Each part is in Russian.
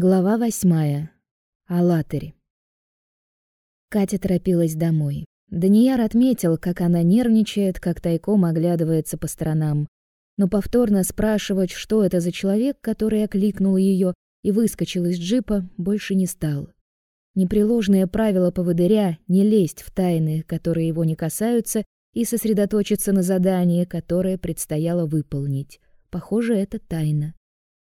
Глава восьмая. Алатырь. Катя торопилась домой. Данияр отметил, как она нервничает, как тайком оглядывается по сторонам. Но повторно спрашивать, что это за человек, который окликнул ее и выскочил из джипа, больше не стал. Непреложное правило поводыря — не лезть в тайны, которые его не касаются, и сосредоточиться на задании, которое предстояло выполнить. Похоже, это тайна.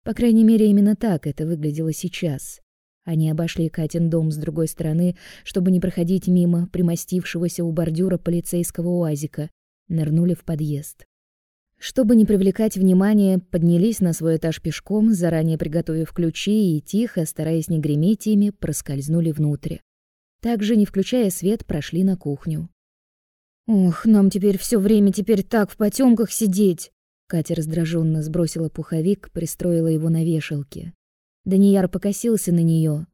По крайней мере, именно так это выглядело сейчас. Они обошли Катин дом с другой стороны, чтобы не проходить мимо примостившегося у бордюра полицейского УАЗика, нырнули в подъезд. Чтобы не привлекать внимания, поднялись на свой этаж пешком, заранее приготовив ключи и тихо, стараясь не греметь ими, проскользнули внутрь. Также, не включая свет, прошли на кухню. «Ох, нам теперь все время теперь так в потемках сидеть!» Катя раздраженно сбросила пуховик, пристроила его на вешалке. Данияр покосился на нее.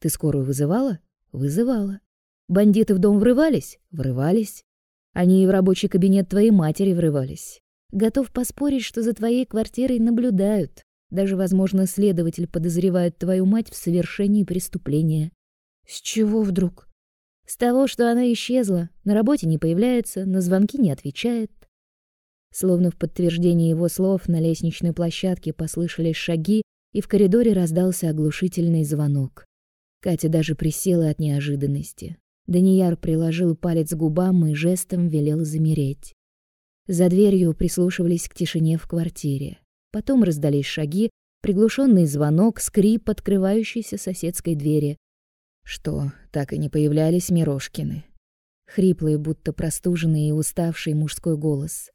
«Ты скорую вызывала?» «Вызывала. Бандиты в дом врывались?» «Врывались. Они и в рабочий кабинет твоей матери врывались. Готов поспорить, что за твоей квартирой наблюдают. Даже, возможно, следователь подозревает твою мать в совершении преступления». «С чего вдруг?» «С того, что она исчезла, на работе не появляется, на звонки не отвечает, Словно в подтверждение его слов на лестничной площадке послышались шаги, и в коридоре раздался оглушительный звонок. Катя даже присела от неожиданности. Данияр приложил палец к губам и жестом велел замереть. За дверью прислушивались к тишине в квартире. Потом раздались шаги, приглушенный звонок, скрип открывающейся соседской двери. Что, так и не появлялись Мирошкины? Хриплый, будто простуженный и уставший мужской голос.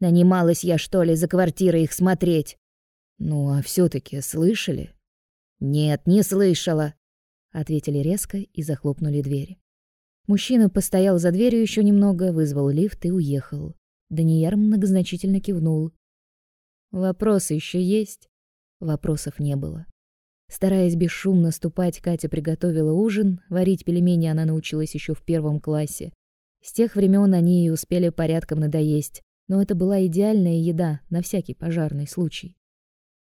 Нанималась я, что ли, за квартирой их смотреть? Ну, а все таки слышали? Нет, не слышала, ответили резко и захлопнули дверь. Мужчина постоял за дверью еще немного, вызвал лифт и уехал. Данияр многозначительно кивнул. Вопросы еще есть? Вопросов не было. Стараясь бесшумно ступать, Катя приготовила ужин. Варить пельмени она научилась еще в первом классе. С тех времен они и успели порядком надоесть но это была идеальная еда на всякий пожарный случай.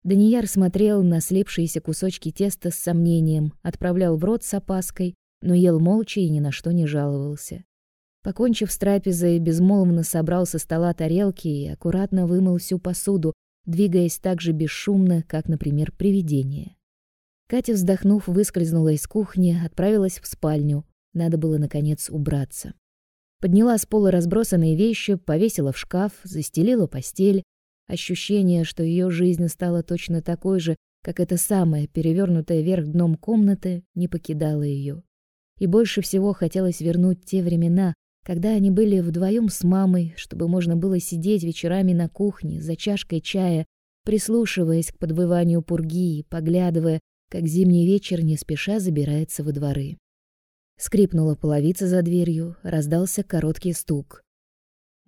Данияр смотрел на слепшиеся кусочки теста с сомнением, отправлял в рот с опаской, но ел молча и ни на что не жаловался. Покончив с трапезой, безмолвно собрал со стола тарелки и аккуратно вымыл всю посуду, двигаясь так же бесшумно, как, например, привидение. Катя, вздохнув, выскользнула из кухни, отправилась в спальню. Надо было, наконец, убраться. Подняла с пола разбросанные вещи, повесила в шкаф, застелила постель. Ощущение, что ее жизнь стала точно такой же, как эта самая перевернутая вверх дном комната, не покидало ее. И больше всего хотелось вернуть те времена, когда они были вдвоем с мамой, чтобы можно было сидеть вечерами на кухне за чашкой чая, прислушиваясь к подвыванию пурги и поглядывая, как зимний вечер не спеша забирается во дворы. Скрипнула половица за дверью, раздался короткий стук.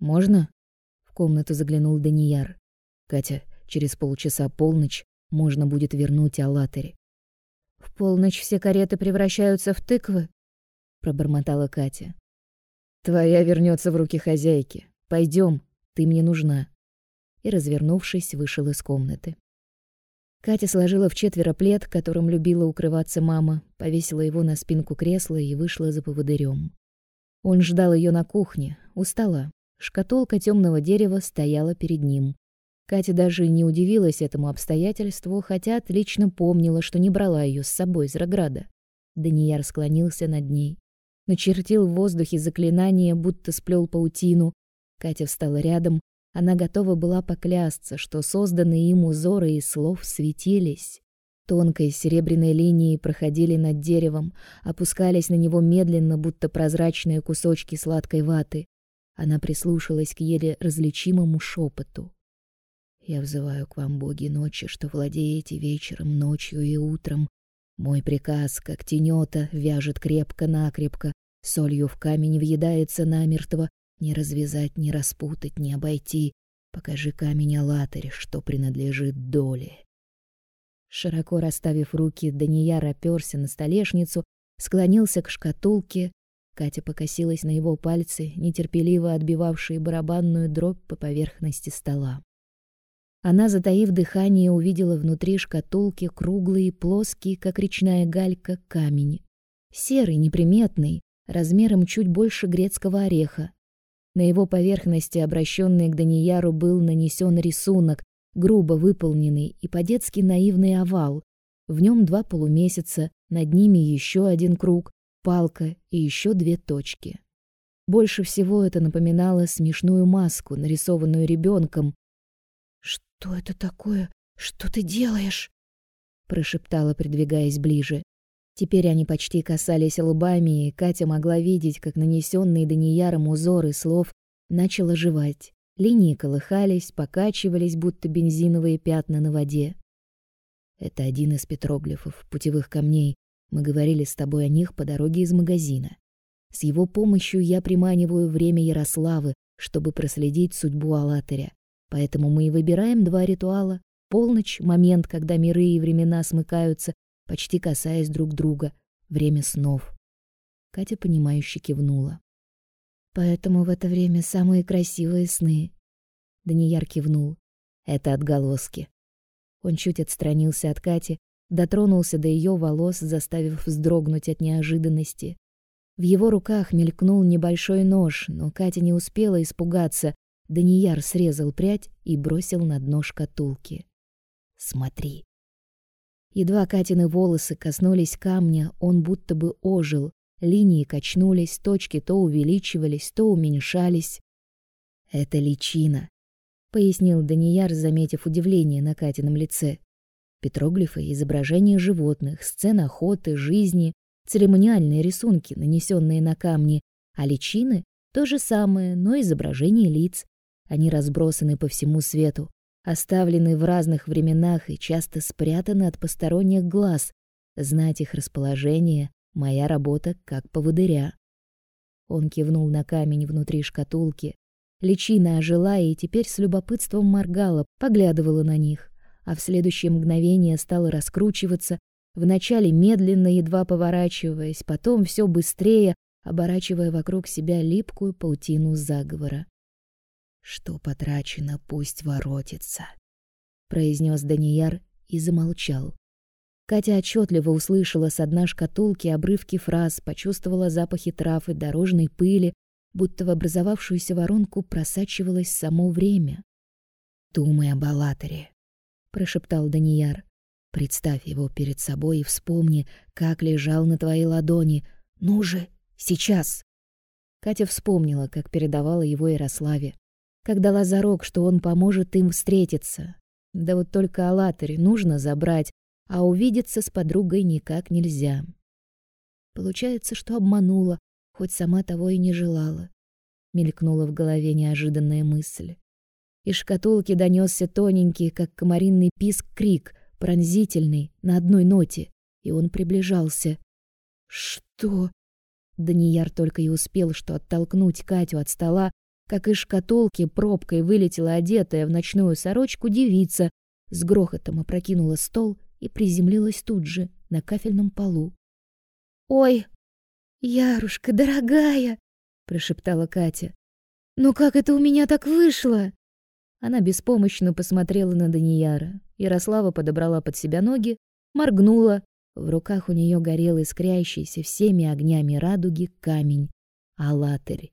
«Можно?» — в комнату заглянул Данияр. «Катя, через полчаса полночь можно будет вернуть Аллатыри». «В полночь все кареты превращаются в тыквы?» — пробормотала Катя. «Твоя вернется в руки хозяйки. Пойдем, ты мне нужна». И, развернувшись, вышел из комнаты. Катя сложила в четверо плед, которым любила укрываться мама, повесила его на спинку кресла и вышла за поводырем. Он ждал ее на кухне, у стола. Шкатулка темного дерева стояла перед ним. Катя даже не удивилась этому обстоятельству, хотя отлично помнила, что не брала ее с собой из Рограда. Данияр склонился над ней, начертил в воздухе заклинание, будто сплел паутину. Катя встала рядом, она готова была поклясться, что созданные им узоры из слов светились. Тонкой серебряной линией проходили над деревом, опускались на него медленно, будто прозрачные кусочки сладкой ваты. Она прислушалась к еле различимому шепоту. «Я взываю к вам, боги ночи, что владеете вечером, ночью и утром. Мой приказ, как тенета, вяжет крепко-накрепко, солью в камень въедается намертво, не развязать, не распутать, не обойти. Покажи камень Алатырь, что принадлежит доле. Широко расставив руки, Данияр оперся на столешницу, склонился к шкатулке. Катя покосилась на его пальцы, нетерпеливо отбивавшие барабанную дробь по поверхности стола. Она, затаив дыхание, увидела внутри шкатулки круглый, плоский, как речная галька, камень. Серый, неприметный, размером чуть больше грецкого ореха. На его поверхности, обращенный к Данияру, был нанесен рисунок, грубо выполненный и по-детски наивный овал. В нем два полумесяца, над ними еще один круг, палка и еще две точки. Больше всего это напоминало смешную маску, нарисованную ребенком. «Что это такое? Что ты делаешь?» прошептала, придвигаясь ближе. Теперь они почти касались лбами, и Катя могла видеть, как нанесенные Данияром узоры слов начал оживать. Линии колыхались, покачивались, будто бензиновые пятна на воде. Это один из петроглифов, путевых камней. Мы говорили с тобой о них по дороге из магазина. С его помощью я приманиваю время Ярославы, чтобы проследить судьбу Алатыря. Поэтому мы и выбираем два ритуала. Полночь — момент, когда миры и времена смыкаются, почти касаясь друг друга. Время снов. Катя понимающе кивнула. Поэтому в это время самые красивые сны. Данияр кивнул. Это отголоски. Он чуть отстранился от Кати, дотронулся до ее волос, заставив вздрогнуть от неожиданности. В его руках мелькнул небольшой нож, но Катя не успела испугаться. Данияр срезал прядь и бросил на дно шкатулки. «Смотри», Едва Катины волосы коснулись камня, он будто бы ожил. Линии качнулись, точки то увеличивались, то уменьшались. «Это личина», — пояснил Данияр, заметив удивление на Катином лице. Петроглифы — изображения животных, сцен охоты, жизни, церемониальные рисунки, нанесенные на камни, а личины — то же самое, но изображения лиц. Они разбросаны по всему свету оставлены в разных временах и часто спрятаны от посторонних глаз. Знать их расположение — моя работа как поводыря. Он кивнул на камень внутри шкатулки. Личина ожила и теперь с любопытством моргала, поглядывала на них, а в следующее мгновение стала раскручиваться, вначале медленно, едва поворачиваясь, потом все быстрее, оборачивая вокруг себя липкую паутину заговора. Что потрачено, пусть воротится, произнес Данияр и замолчал. Катя отчетливо услышала с дна шкатулки обрывки фраз, почувствовала запахи трав и дорожной пыли, будто в образовавшуюся воронку просачивалось само время. «Думай об Аллаторе», — прошептал Данияр. «Представь его перед собой и вспомни, как лежал на твоей ладони. Ну же, сейчас!» Катя вспомнила, как передавала его Ярославе как дала зарок, что он поможет им встретиться. Да вот только Аллатаре нужно забрать, а увидеться с подругой никак нельзя. Получается, что обманула, хоть сама того и не желала. Мелькнула в голове неожиданная мысль. Из шкатулки донесся тоненький, как комаринный писк, крик, пронзительный, на одной ноте, и он приближался. «Что?» Данияр только и успел что оттолкнуть Катю от стола, как из шкатулки пробкой вылетела одетая в ночную сорочку девица, с грохотом опрокинула стол и приземлилась тут же на кафельном полу. «Ой, Ярушка, дорогая!» — прошептала Катя. «Ну как это у меня так вышло?» Она беспомощно посмотрела на Данияра. Ярослава подобрала под себя ноги, моргнула. В руках у нее горел искрящийся всеми огнями радуги камень — алатырь.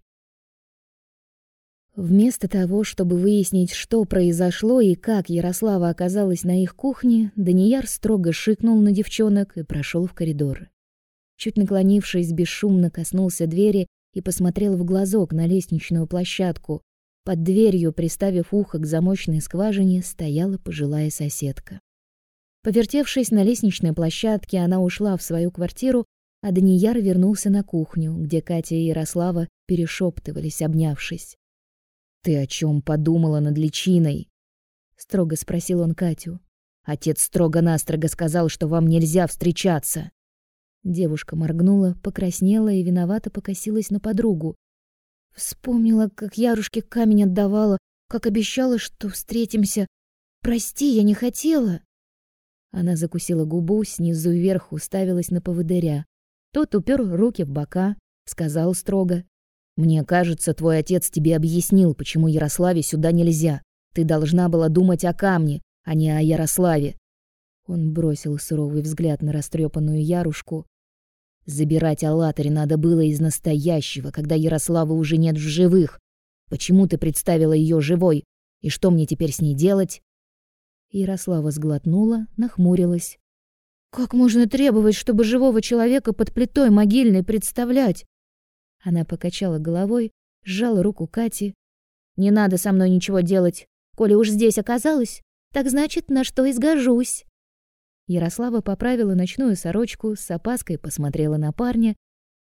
Вместо того, чтобы выяснить, что произошло и как Ярослава оказалась на их кухне, Данияр строго шикнул на девчонок и прошел в коридор. Чуть наклонившись, бесшумно коснулся двери и посмотрел в глазок на лестничную площадку. Под дверью, приставив ухо к замочной скважине, стояла пожилая соседка. Повертевшись на лестничной площадке, она ушла в свою квартиру, а Данияр вернулся на кухню, где Катя и Ярослава перешептывались, обнявшись. Ты о чем подумала над личиной? строго спросил он Катю. Отец строго-настрого сказал, что вам нельзя встречаться. Девушка моргнула, покраснела и виновато покосилась на подругу. Вспомнила, как Ярушке камень отдавала, как обещала, что встретимся. Прости, я не хотела. Она закусила губу, снизу вверх уставилась на поводыря. Тот упер руки в бока, сказал строго: мне кажется, твой отец тебе объяснил, почему Ярославе сюда нельзя. Ты должна была думать о камне, а не о Ярославе. Он бросил суровый взгляд на растрепанную Ярушку. Забирать Аллатарь надо было из настоящего, когда Ярослава уже нет в живых. Почему ты представила ее живой? И что мне теперь с ней делать? Ярослава сглотнула, нахмурилась. Как можно требовать, чтобы живого человека под плитой могильной представлять? Она покачала головой, сжала руку Кати. Не надо со мной ничего делать. Коли уж здесь оказалась, так значит, на что изгожусь. Ярослава поправила ночную сорочку, с опаской посмотрела на парня,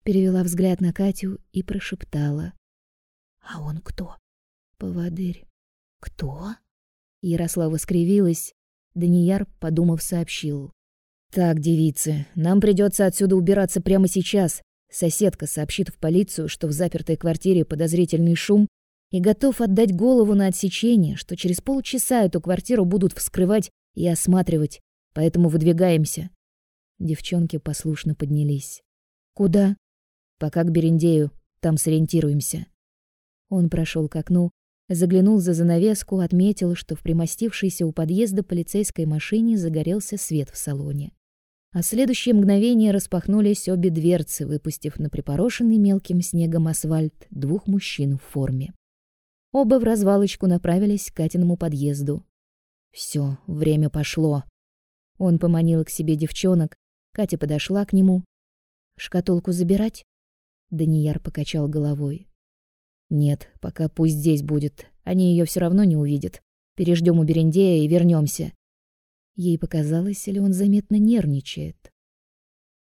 перевела взгляд на Катю и прошептала: "А он кто?" "Поводырь". "Кто?" Ярослава скривилась. Данияр, подумав, сообщил: так, девицы, нам придется отсюда убираться прямо сейчас. Соседка сообщит в полицию, что в запертой квартире подозрительный шум, и готов отдать голову на отсечение, что через полчаса эту квартиру будут вскрывать и осматривать. Поэтому выдвигаемся. Девчонки послушно поднялись. Куда? Пока к Берендею, там сориентируемся. Он прошел к окну, заглянул за занавеску, отметил, что в примостившейся у подъезда полицейской машине загорелся свет в салоне а следующее мгновение распахнулись обе дверцы, выпустив на припорошенный мелким снегом асфальт двух мужчин в форме. Оба в развалочку направились к Катиному подъезду. Все, время пошло. Он поманил к себе девчонок, Катя подошла к нему. «Шкатулку забирать?» Данияр покачал головой. «Нет, пока пусть здесь будет. Они ее все равно не увидят. Переждем у Берендея и вернемся. Ей показалось, или он заметно нервничает.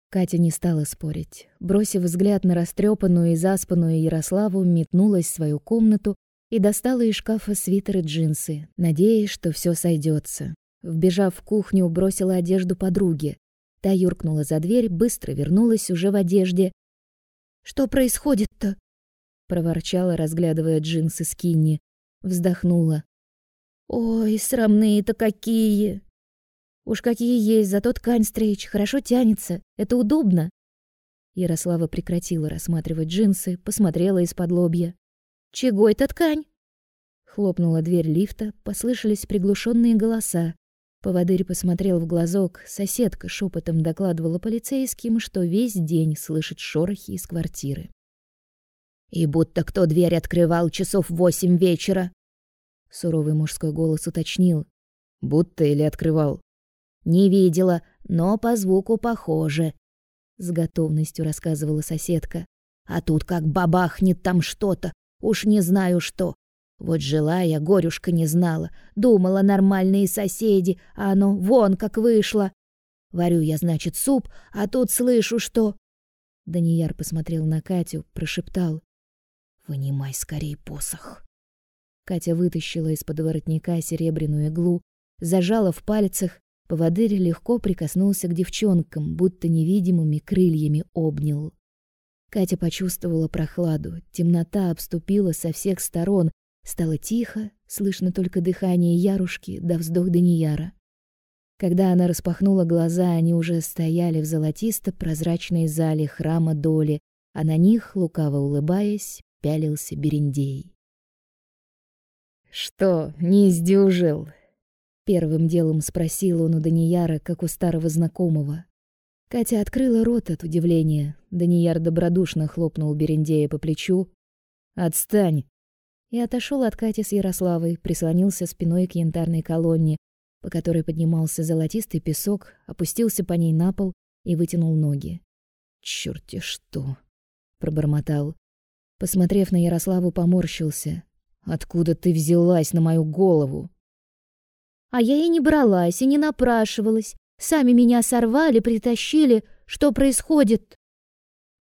Катя не стала спорить. Бросив взгляд на растрепанную и заспанную Ярославу, метнулась в свою комнату и достала из шкафа свитер и джинсы, надеясь, что все сойдется. Вбежав в кухню, бросила одежду подруге. Та юркнула за дверь, быстро вернулась уже в одежде. «Что происходит-то?» проворчала, разглядывая джинсы Скинни. Вздохнула. «Ой, срамные-то какие!» Уж какие есть, зато ткань стрейч хорошо тянется. Это удобно. Ярослава прекратила рассматривать джинсы, посмотрела из-под лобья. «Чего это ткань?» Хлопнула дверь лифта, послышались приглушенные голоса. Поводырь посмотрел в глазок, соседка шепотом докладывала полицейским, что весь день слышит шорохи из квартиры. «И будто кто дверь открывал часов восемь вечера», — суровый мужской голос уточнил. «Будто или открывал?» Не видела, но по звуку похоже, с готовностью рассказывала соседка. А тут как бабахнет там что-то, уж не знаю что. Вот жила я, горюшка не знала, думала нормальные соседи, а оно вон как вышло. Варю я, значит, суп, а тут слышу, что Данияр посмотрел на Катю, прошептал: "Вынимай скорей посох". Катя вытащила из-под воротника серебряную иглу, зажала в пальцах Поводырь легко прикоснулся к девчонкам, будто невидимыми крыльями обнял. Катя почувствовала прохладу, темнота обступила со всех сторон, стало тихо, слышно только дыхание Ярушки да вздох Данияра. Когда она распахнула глаза, они уже стояли в золотисто-прозрачной зале храма Доли, а на них, лукаво улыбаясь, пялился Берендей. «Что, не сдюжил?» Первым делом спросил он у Данияра, как у старого знакомого. Катя открыла рот от удивления. Данияр добродушно хлопнул Берендея по плечу. «Отстань!» И отошел от Кати с Ярославой, прислонился спиной к янтарной колонне, по которой поднимался золотистый песок, опустился по ней на пол и вытянул ноги. «Чёрт-те что!» — пробормотал. Посмотрев на Ярославу, поморщился. «Откуда ты взялась на мою голову?» А я и не бралась, и не напрашивалась. Сами меня сорвали, притащили. Что происходит?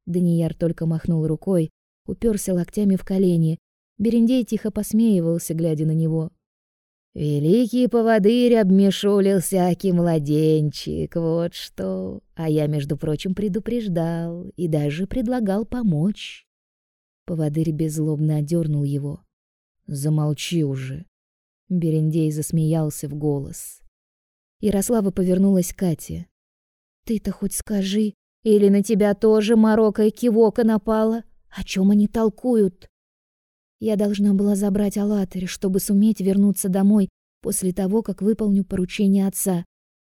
Данияр только махнул рукой, уперся локтями в колени. Берендей тихо посмеивался, глядя на него. Великий поводырь обмешулил всякий младенчик, вот что. А я, между прочим, предупреждал и даже предлагал помочь. Поводырь беззлобно одернул его. Замолчи уже. Берендей засмеялся в голос. Ярослава повернулась к Кате. Ты-то хоть скажи, или на тебя тоже Марокко и Кивока напала? О чем они толкуют? Я должна была забрать Алатырь, чтобы суметь вернуться домой после того, как выполню поручение отца.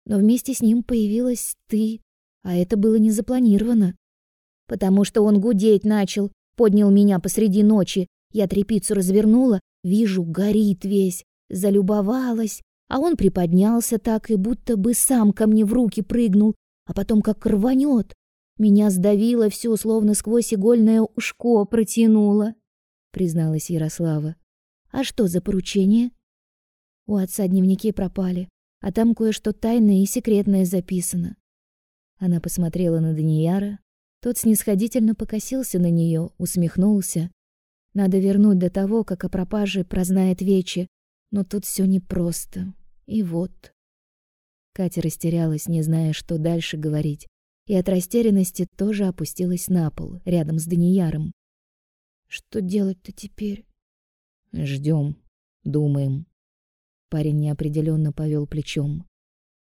Но вместе с ним появилась ты, а это было не запланировано. Потому что он гудеть начал, поднял меня посреди ночи. Я трепицу развернула, вижу, горит весь. Залюбовалась, а он приподнялся так и будто бы сам ко мне в руки прыгнул, а потом как рванет. Меня сдавило все, словно сквозь игольное ушко протянуло, призналась Ярослава. А что за поручение? У отца дневники пропали, а там кое-что тайное и секретное записано. Она посмотрела на Данияра, тот снисходительно покосился на нее, усмехнулся. Надо вернуть до того, как о пропаже прознает Вечи, но тут все непросто. И вот. Катя растерялась, не зная, что дальше говорить, и от растерянности тоже опустилась на пол, рядом с Данияром. Что делать-то теперь? Ждем, думаем. Парень неопределенно повел плечом.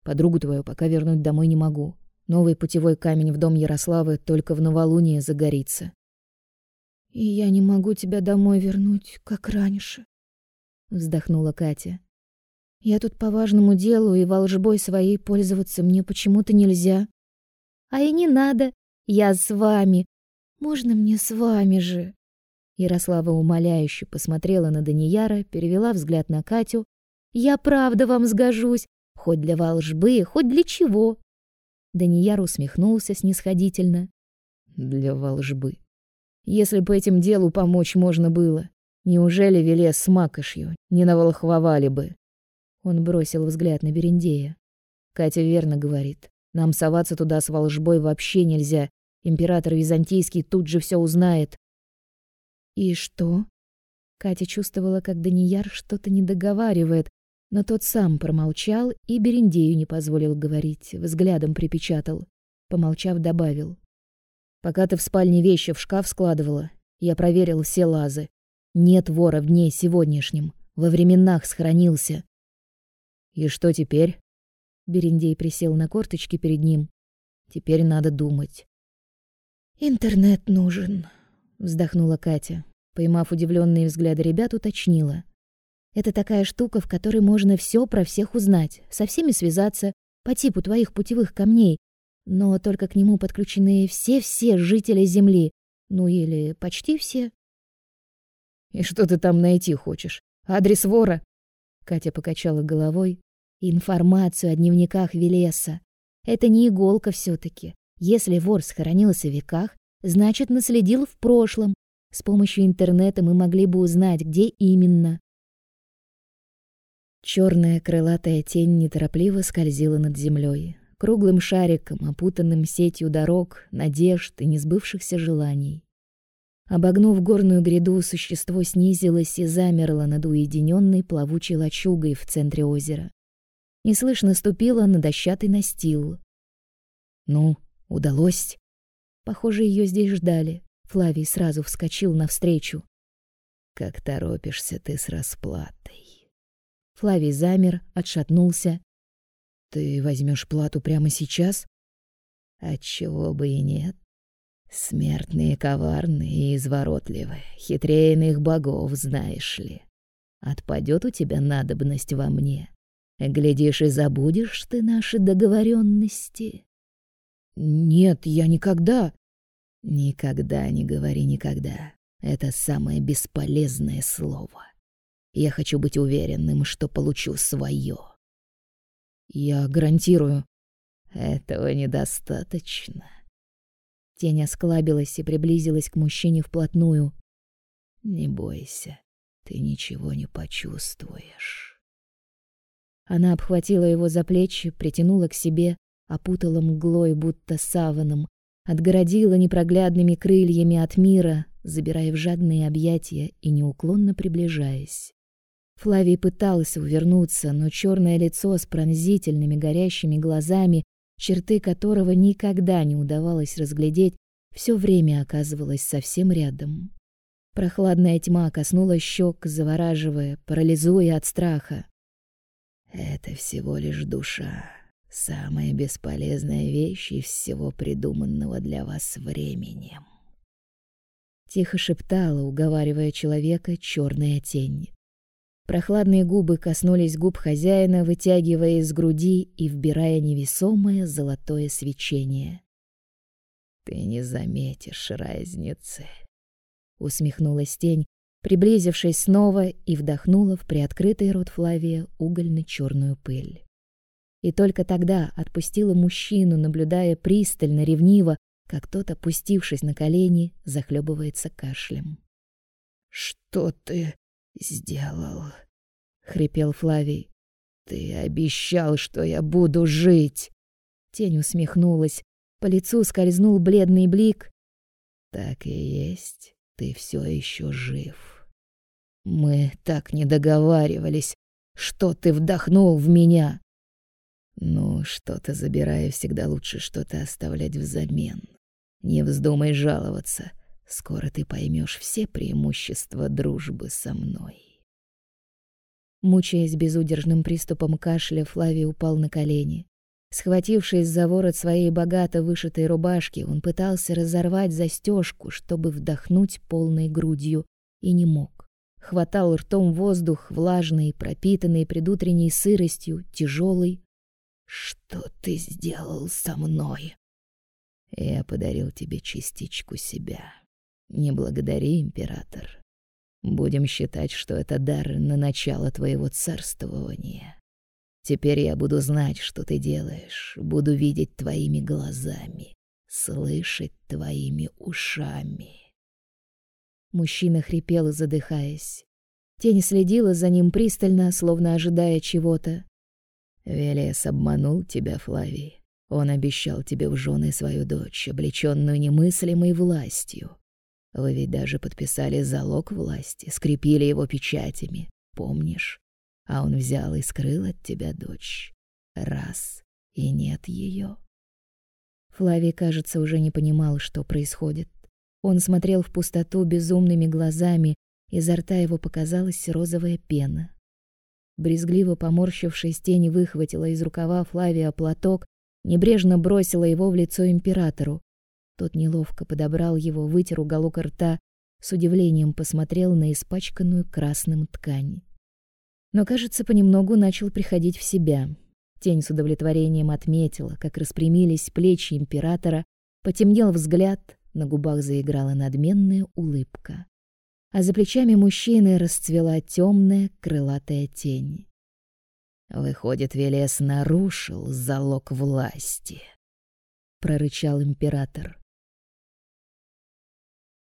Подругу твою пока вернуть домой не могу. Новый путевой камень в дом Ярославы только в новолуние загорится. И я не могу тебя домой вернуть, как раньше, вздохнула Катя. Я тут по важному делу, и волжбой своей пользоваться мне почему-то нельзя. А и не надо. Я с вами. Можно мне с вами же? Ярослава умоляюще посмотрела на Данияра, перевела взгляд на Катю. Я правда вам сгожусь, хоть для волжбы, хоть для чего. Данияр усмехнулся снисходительно. Для волжбы. Если бы этим делу помочь можно было, неужели Велес с Макошью не наволхвовали бы? Он бросил взгляд на Берендея. Катя верно говорит. Нам соваться туда с волжбой вообще нельзя. Император византийский тут же все узнает. И что? Катя чувствовала, как Данияр что-то не договаривает, но тот сам промолчал и Берендею не позволил говорить, взглядом припечатал. Помолчав, добавил: "Пока ты в спальне вещи в шкаф складывала, я проверил все лазы. Нет вора в дне сегодняшнем. Во временах сохранился. И что теперь? Берендей присел на корточки перед ним. Теперь надо думать. Интернет нужен, вздохнула Катя, поймав удивленные взгляды ребят, уточнила: это такая штука, в которой можно все про всех узнать, со всеми связаться, по типу твоих путевых камней, но только к нему подключены все-все жители Земли, ну или почти все. И что ты там найти хочешь? Адрес вора? Катя покачала головой. Информацию о дневниках Велеса. Это не иголка все таки Если вор сохранился в веках, значит, наследил в прошлом. С помощью интернета мы могли бы узнать, где именно. Черная крылатая тень неторопливо скользила над землей, круглым шариком, опутанным сетью дорог, надежд и несбывшихся желаний. Обогнув горную гряду, существо снизилось и замерло над уединенной плавучей лачугой в центре озера. Неслышно ступило на дощатый настил. Ну, удалось. Похоже, ее здесь ждали. Флавий сразу вскочил навстречу. Как торопишься ты с расплатой. Флавий замер, отшатнулся. Ты возьмешь плату прямо сейчас? Отчего бы и нет. Смертные коварные и изворотливые, хитрее иных богов, знаешь ли. Отпадет у тебя надобность во мне. Глядишь, и забудешь ты наши договоренности. Нет, я никогда. Никогда не говори никогда. Это самое бесполезное слово. Я хочу быть уверенным, что получу свое. Я гарантирую. Этого недостаточно. Тень осклабилась и приблизилась к мужчине вплотную. Не бойся, ты ничего не почувствуешь. Она обхватила его за плечи, притянула к себе, опутала мглой, будто саваном, отгородила непроглядными крыльями от мира, забирая в жадные объятия и неуклонно приближаясь. Флавий пытался увернуться, но черное лицо с пронзительными горящими глазами, черты которого никогда не удавалось разглядеть, все время оказывалось совсем рядом. Прохладная тьма коснулась щек, завораживая, парализуя от страха. Это всего лишь душа, самая бесполезная вещь из всего придуманного для вас временем. Тихо шептала, уговаривая человека черная тень. Прохладные губы коснулись губ хозяина, вытягивая из груди и вбирая невесомое золотое свечение. Ты не заметишь разницы, усмехнулась тень, приблизившись снова и вдохнула в приоткрытый рот Флавия угольно черную пыль. И только тогда отпустила мужчину, наблюдая пристально, ревниво, как тот, опустившись на колени, захлебывается кашлем. Что ты сделал? хрипел Флавий. Ты обещал, что я буду жить. Тень усмехнулась, по лицу скользнул бледный блик. Так и есть, ты все еще жив. Мы так не договаривались, что ты вдохнул в меня. Ну, что-то забирая, всегда лучше что-то оставлять взамен. Не вздумай жаловаться. Скоро ты поймешь все преимущества дружбы со мной. Мучаясь безудержным приступом кашля, Флавий упал на колени. Схватившись за ворот своей богато вышитой рубашки, он пытался разорвать застежку, чтобы вдохнуть полной грудью, и не мог. Хватал ртом воздух, влажный, пропитанный предутренней сыростью, тяжелый. «Что ты сделал со мной?» «Я подарил тебе частичку себя. Не благодари, император. Будем считать, что это дар на начало твоего царствования. Теперь я буду знать, что ты делаешь, буду видеть твоими глазами, слышать твоими ушами. Мужчина хрипел, задыхаясь. Тень следила за ним пристально, словно ожидая чего-то. Велес обманул тебя, Флавий. Он обещал тебе в жены свою дочь, облечённую немыслимой властью. Вы ведь даже подписали залог власти, скрепили его печатями, помнишь? а он взял и скрыл от тебя дочь. Раз, и нет ее. Флавий, кажется, уже не понимал, что происходит. Он смотрел в пустоту безумными глазами, изо рта его показалась розовая пена. Брезгливо поморщившись, тень выхватила из рукава Флавия платок, небрежно бросила его в лицо императору. Тот неловко подобрал его, вытер уголок рта, с удивлением посмотрел на испачканную красным ткань но, кажется, понемногу начал приходить в себя. Тень с удовлетворением отметила, как распрямились плечи императора, потемнел взгляд, на губах заиграла надменная улыбка. А за плечами мужчины расцвела темная крылатая тень. Выходит, Велес нарушил залог власти, прорычал император.